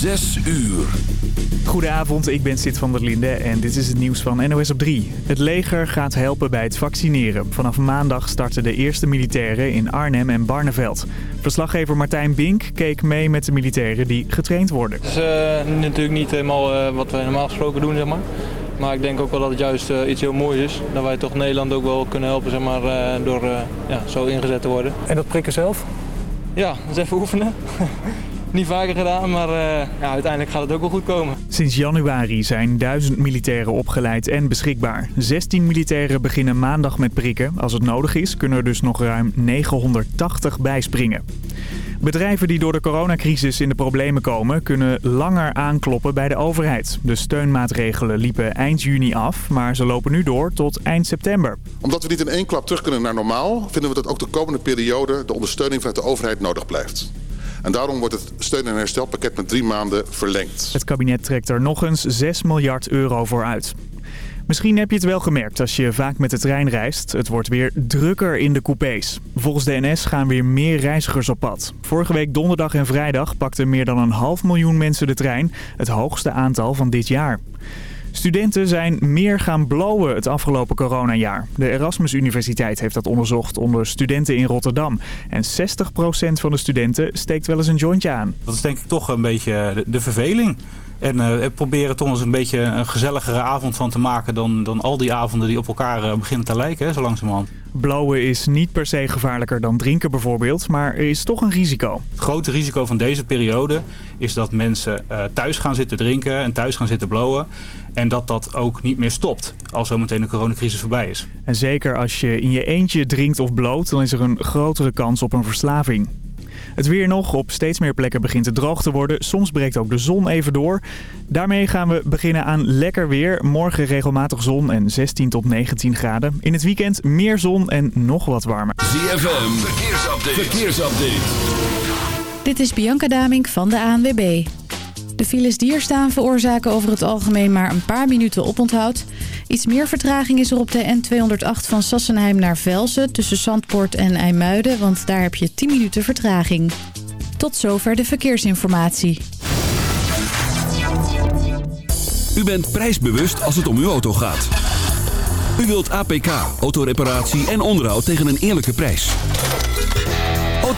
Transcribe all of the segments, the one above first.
Zes uur. Goedenavond, ik ben Sid van der Linde en dit is het nieuws van NOS op 3. Het leger gaat helpen bij het vaccineren. Vanaf maandag starten de eerste militairen in Arnhem en Barneveld. Verslaggever Martijn Bink keek mee met de militairen die getraind worden. Het is uh, natuurlijk niet helemaal uh, wat wij normaal gesproken doen, zeg maar. Maar ik denk ook wel dat het juist uh, iets heel moois is. Dat wij toch Nederland ook wel kunnen helpen zeg maar, door ja, zo ingezet te worden. En dat prikken zelf? Ja, dat is even oefenen. Niet vaker gedaan, maar uh, ja, uiteindelijk gaat het ook wel goed komen. Sinds januari zijn duizend militairen opgeleid en beschikbaar. 16 militairen beginnen maandag met prikken. Als het nodig is, kunnen er dus nog ruim 980 bijspringen. Bedrijven die door de coronacrisis in de problemen komen... kunnen langer aankloppen bij de overheid. De steunmaatregelen liepen eind juni af, maar ze lopen nu door tot eind september. Omdat we niet in één klap terug kunnen naar normaal... vinden we dat ook de komende periode de ondersteuning vanuit de overheid nodig blijft. En daarom wordt het steun- en herstelpakket met drie maanden verlengd. Het kabinet trekt er nog eens 6 miljard euro voor uit. Misschien heb je het wel gemerkt als je vaak met de trein reist. Het wordt weer drukker in de coupés. Volgens de NS gaan weer meer reizigers op pad. Vorige week donderdag en vrijdag pakten meer dan een half miljoen mensen de trein. Het hoogste aantal van dit jaar. Studenten zijn meer gaan blowen het afgelopen coronajaar. De Erasmus Universiteit heeft dat onderzocht onder studenten in Rotterdam. En 60% van de studenten steekt wel eens een jointje aan. Dat is denk ik toch een beetje de verveling. En uh, proberen toch eens een beetje een gezelligere avond van te maken dan, dan al die avonden die op elkaar uh, beginnen te lijken, hè, zo langzamerhand. Blowen is niet per se gevaarlijker dan drinken bijvoorbeeld, maar er is toch een risico. Het grote risico van deze periode is dat mensen uh, thuis gaan zitten drinken en thuis gaan zitten blowen. En dat dat ook niet meer stopt als zometeen de coronacrisis voorbij is. En zeker als je in je eentje drinkt of bloot, dan is er een grotere kans op een verslaving. Het weer nog. Op steeds meer plekken begint het droog te worden. Soms breekt ook de zon even door. Daarmee gaan we beginnen aan lekker weer. Morgen regelmatig zon en 16 tot 19 graden. In het weekend meer zon en nog wat warmer. ZFM, verkeersupdate. verkeersupdate. Dit is Bianca Damink van de ANWB. De files die er staan veroorzaken over het algemeen maar een paar minuten oponthoud. Iets meer vertraging is er op de N208 van Sassenheim naar Velzen... tussen Zandpoort en IJmuiden, want daar heb je 10 minuten vertraging. Tot zover de verkeersinformatie. U bent prijsbewust als het om uw auto gaat. U wilt APK, autoreparatie en onderhoud tegen een eerlijke prijs.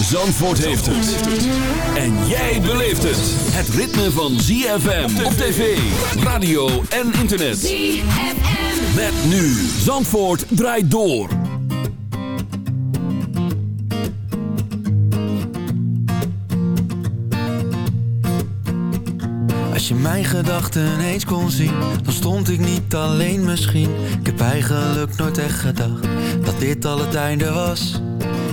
Zandvoort heeft het. En jij beleeft het. Het ritme van ZFM op tv, radio en internet. ZFM. Met nu. Zandvoort draait door. Als je mijn gedachten eens kon zien, dan stond ik niet alleen misschien. Ik heb eigenlijk nooit echt gedacht dat dit al het einde was.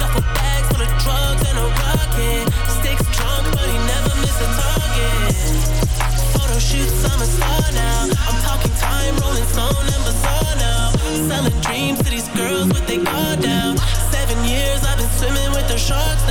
Duffel bags full of drugs and. Sticks drunk, but he never target. Photo I'm star now. I'm talking time, rolling stone and bizarre. Selling dreams to these girls with they guard down. Seven years I've been swimming with the sharks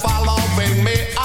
following me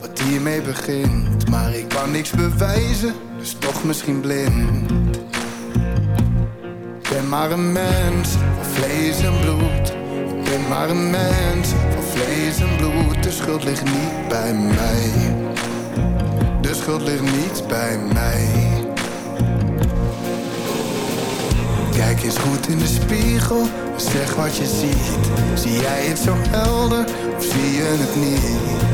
wat hiermee begint. Maar ik kan niks bewijzen, dus toch misschien blind. Ik ben maar een mens van vlees en bloed. Ik ben maar een mens van vlees en bloed. De schuld ligt niet bij mij. De schuld ligt niet bij mij. Kijk eens goed in de spiegel zeg wat je ziet. Zie jij het zo helder of zie je het niet?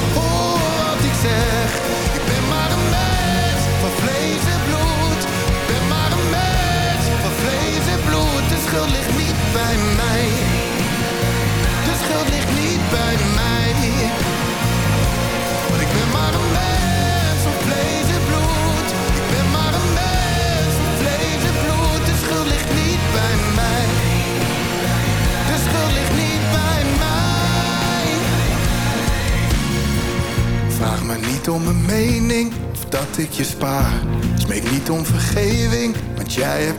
Wat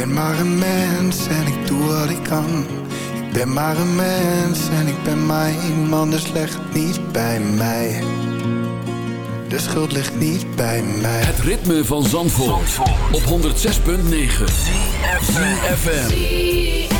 Ik ben maar een mens en ik doe wat ik kan. Ik ben maar een mens en ik ben maar iemand, dus leg het niet bij mij. De schuld ligt niet bij mij. Het ritme van Zandvoort, op 106.9 FM.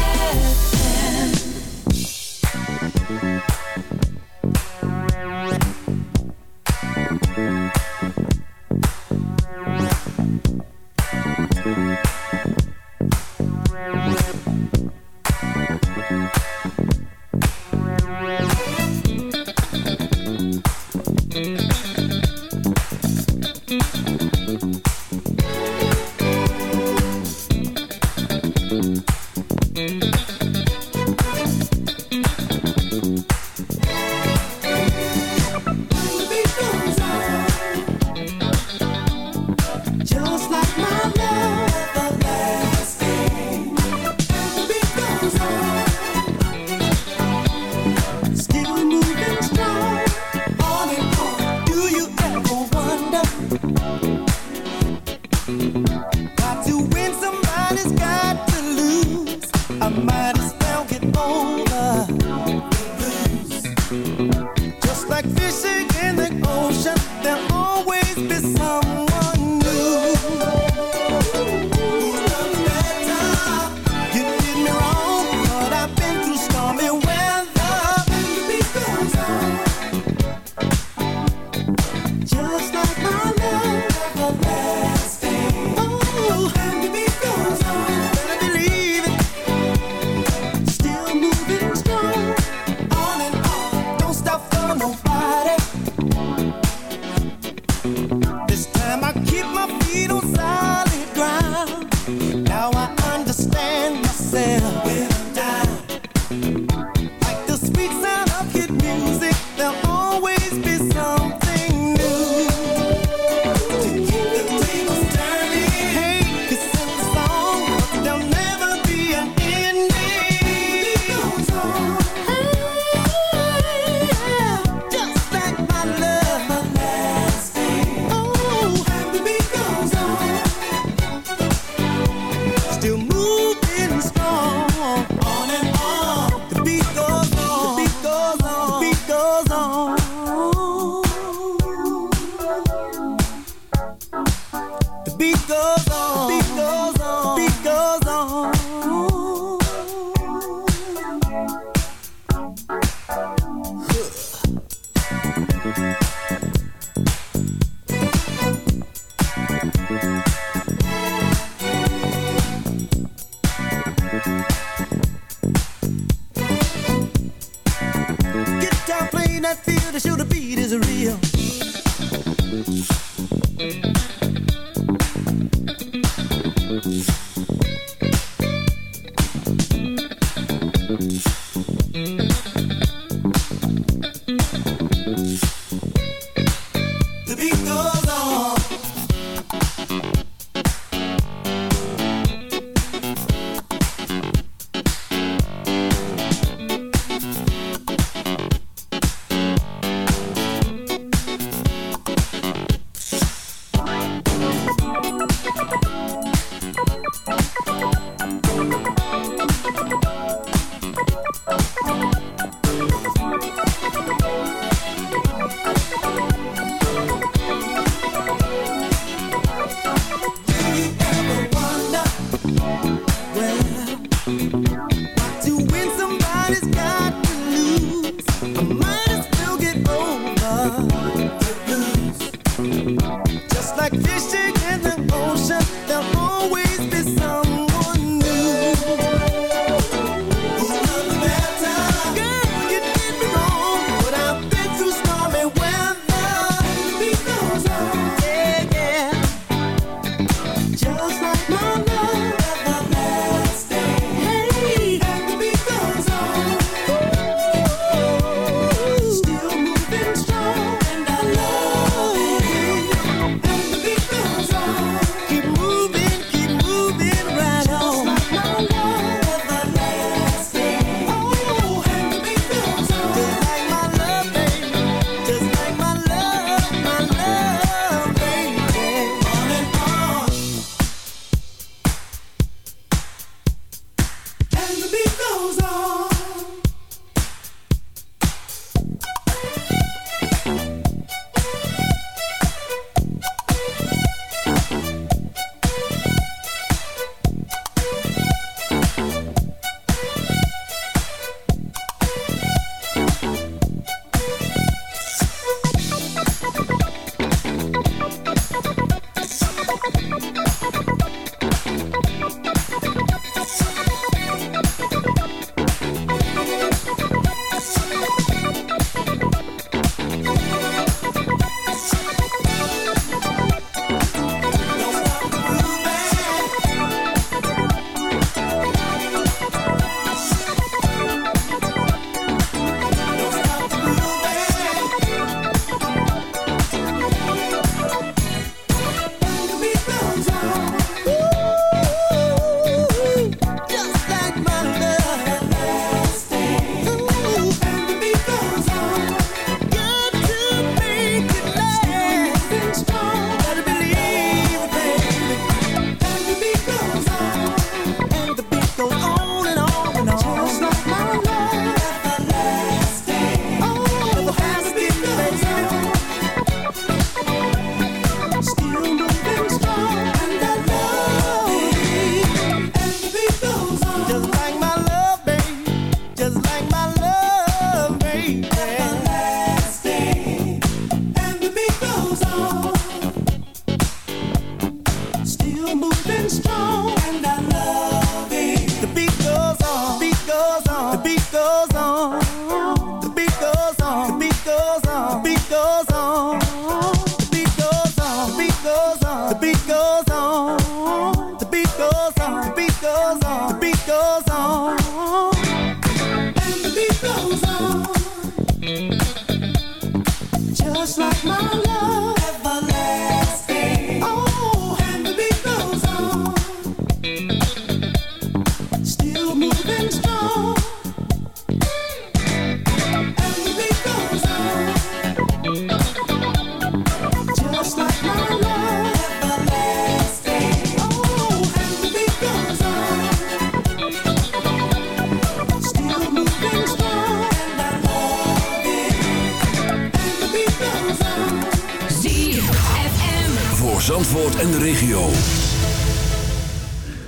En de regio.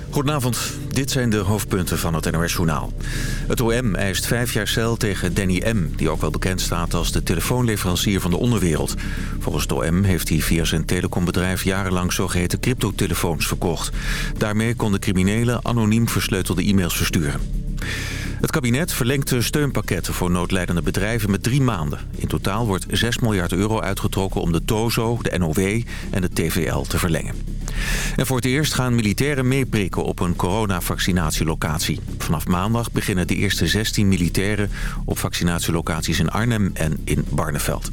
Goedenavond, dit zijn de hoofdpunten van het NOS-journaal. Het OM eist vijf jaar cel tegen Danny M., die ook wel bekend staat als de telefoonleverancier van de onderwereld. Volgens het OM heeft hij via zijn telecombedrijf jarenlang zogeheten cryptotelefoons verkocht. Daarmee konden criminelen anoniem versleutelde e-mails versturen. Het kabinet verlengt de steunpakketten voor noodlijdende bedrijven met drie maanden. In totaal wordt 6 miljard euro uitgetrokken om de TOZO, de NOW en de TVL te verlengen. En voor het eerst gaan militairen meeprikken op een coronavaccinatielocatie. Vanaf maandag beginnen de eerste 16 militairen op vaccinatielocaties in Arnhem en in Barneveld.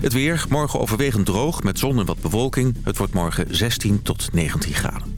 Het weer, morgen overwegend droog met zon en wat bewolking. Het wordt morgen 16 tot 19 graden.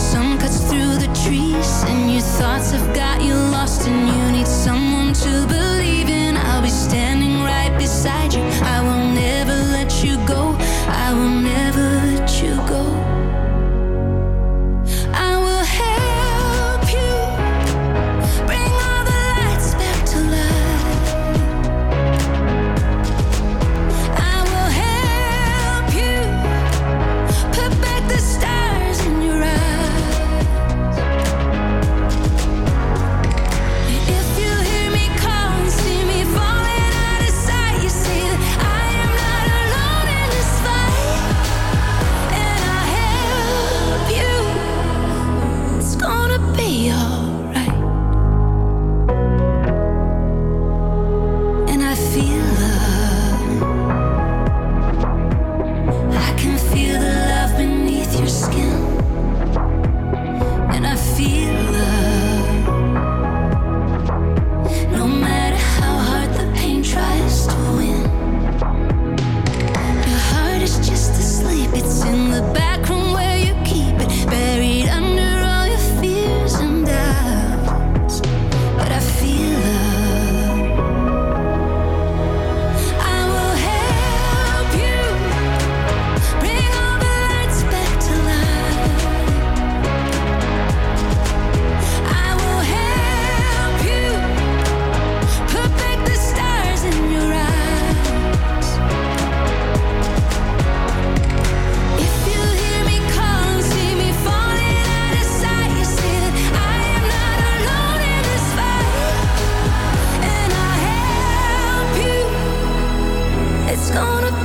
someone cuts through the trees and your thoughts have got you lost and you need someone to believe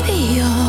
be your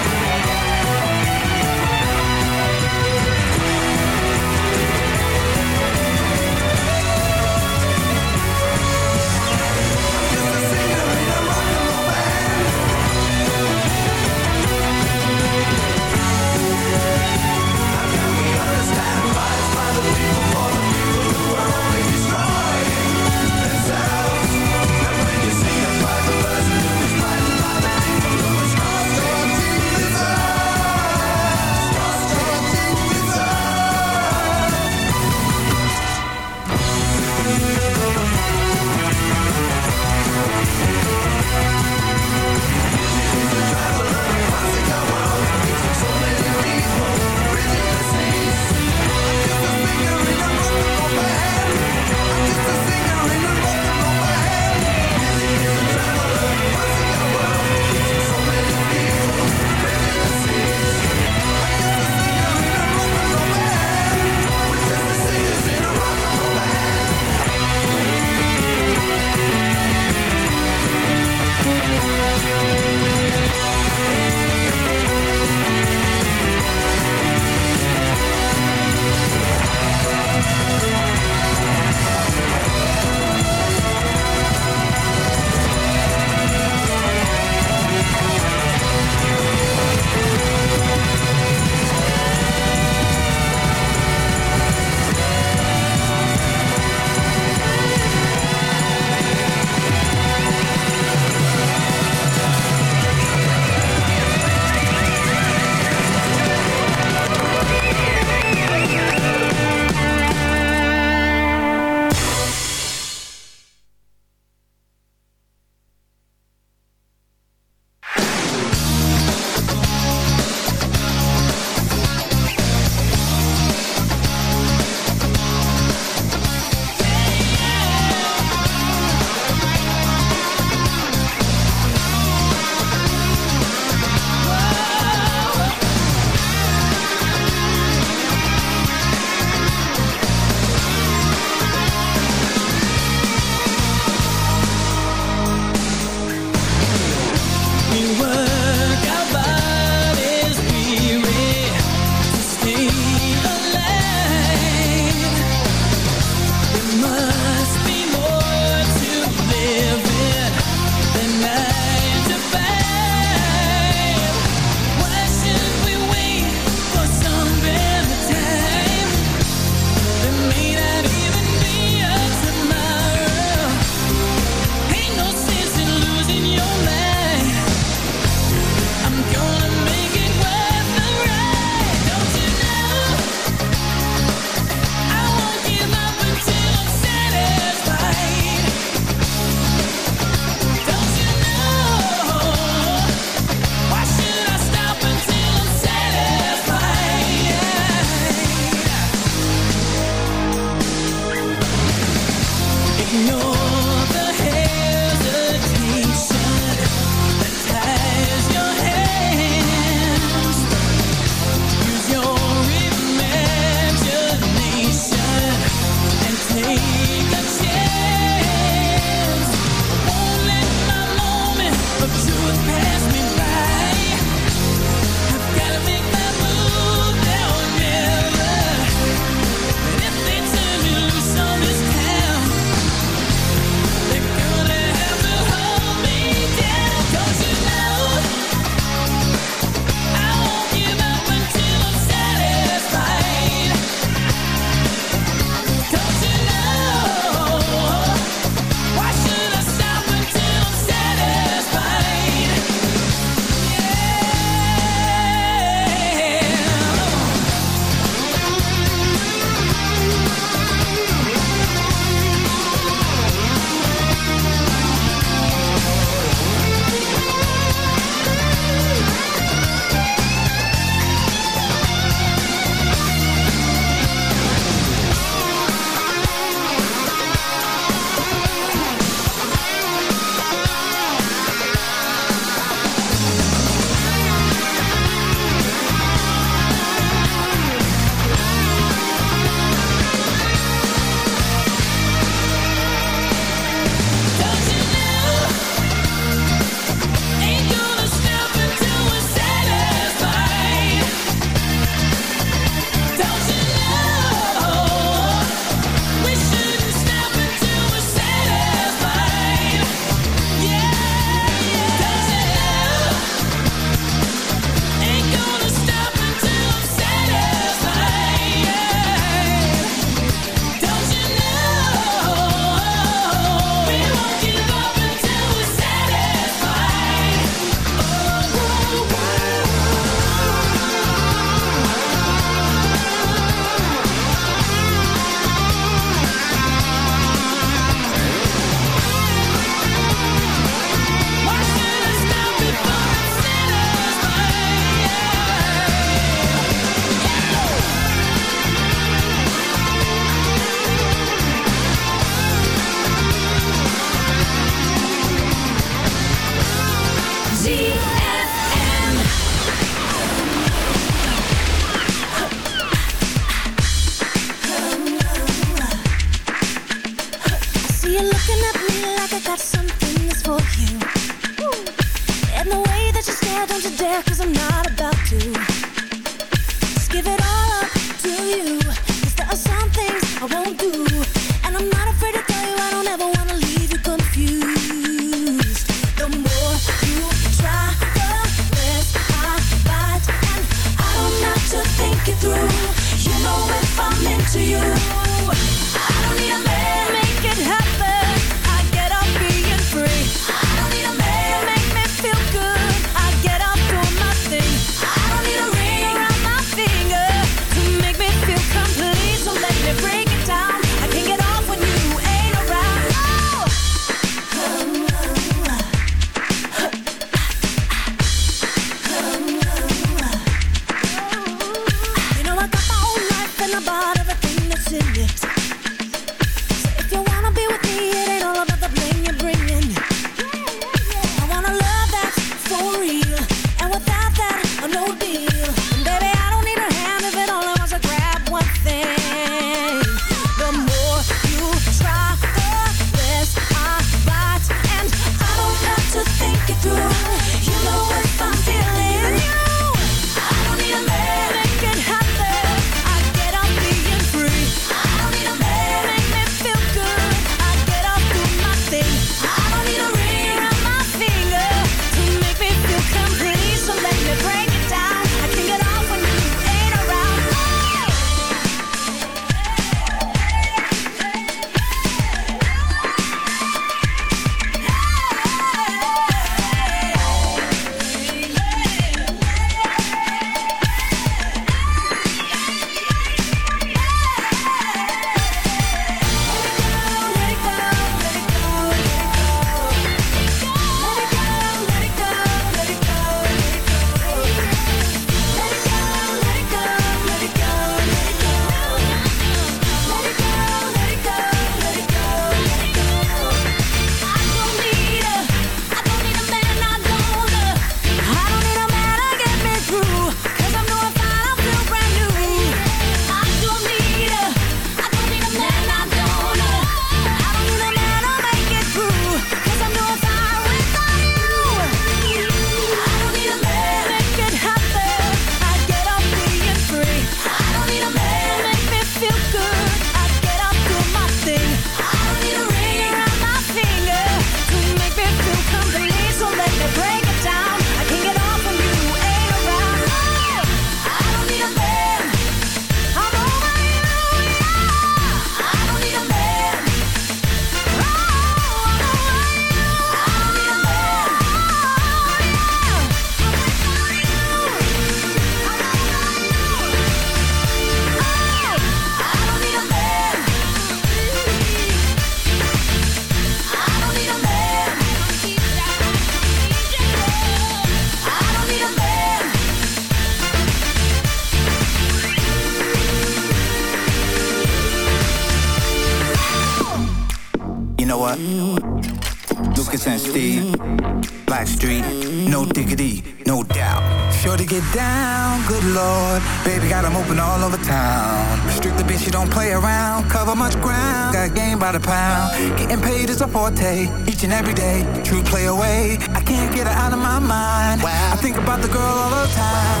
Baby got them open all over town. Strictly bitch, she don't play around. Cover much ground. Got game by the pound. Getting paid is a forte. Each and every day. True play away. I can't get her out of my mind. Wow. I think about the girl all the time.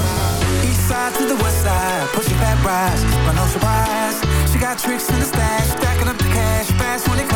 East side to the west side. Pushing back rise. But no surprise. She got tricks in the stash. Stacking up the cash. Fast when it comes.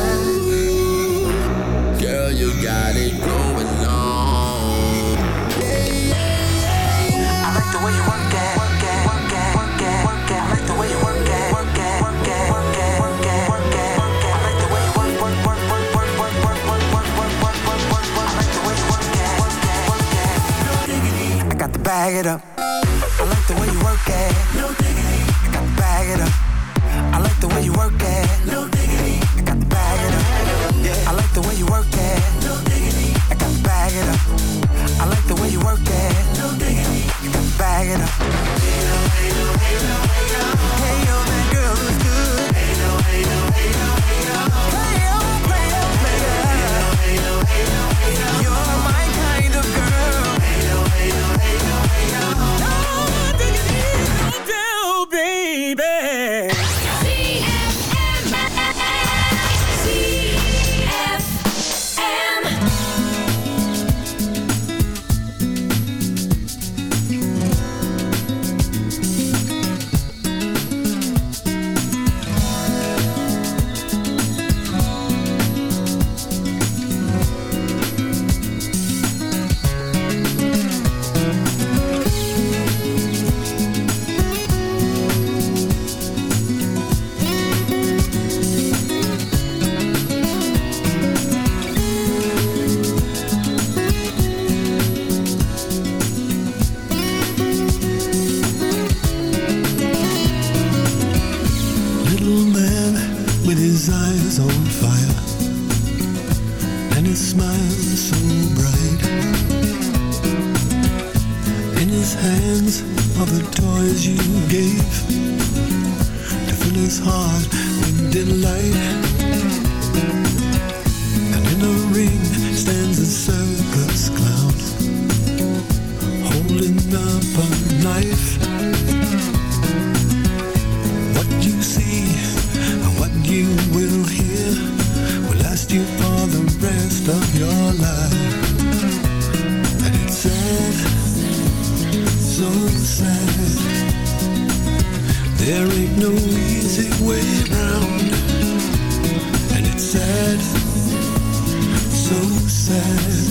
You got it going on. I like the way you work it. I the bag it up. I like the way you work it. No diggity, I got to bag it up. I like the way you work it. Sad. There ain't no easy way round. And it's sad, so sad.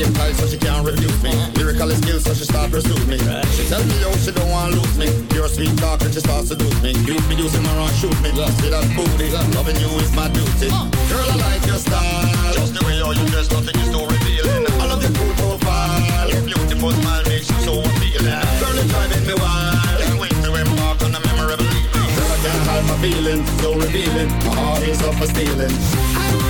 Game tight so she can't refuse me. Lyrical skills so she start pursue me. She tell me how she don't want lose me. Pure sweet talk and she starts seduce me. You be using my wrong shoot me. See that booty, loving you is my duty. Girl, I like your style. Just the way how you dress, nothing is so revealing. I love your cool profile. Your beautiful smile makes you so appealing. Girl, it's driving me wild. Can't wait to embark on a memorable evening. Girl, I can't hide my so revealing. My heart is up for stealing.